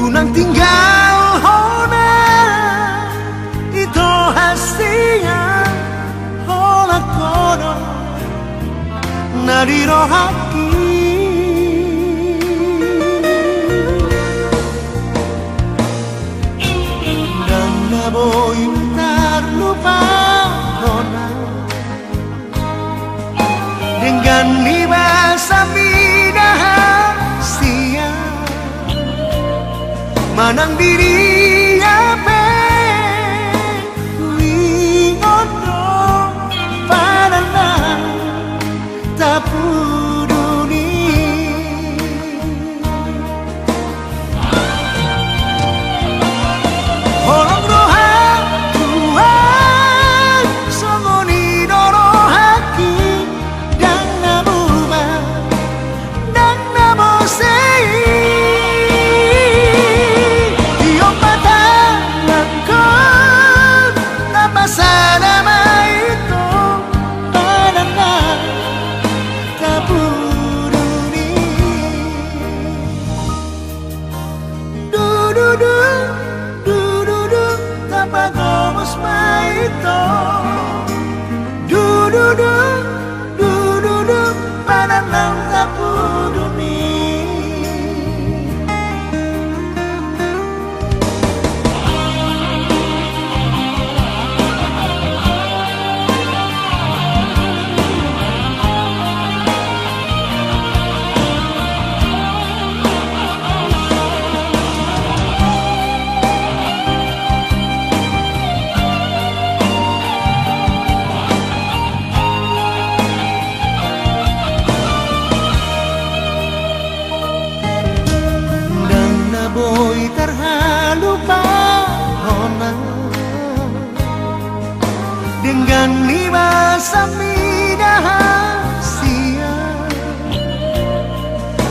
Unang tinggal hona Ito hastinya Hola kono Nariro haki Dan naboy terlupa hona Dengan libasa sia மனம் விரீ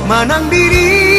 menang diri.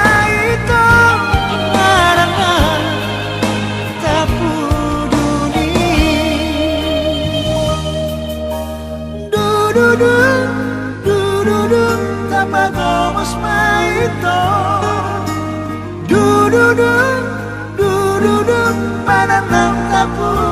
dudung dududung tanpa gomos maito dududung dududung pananang tapun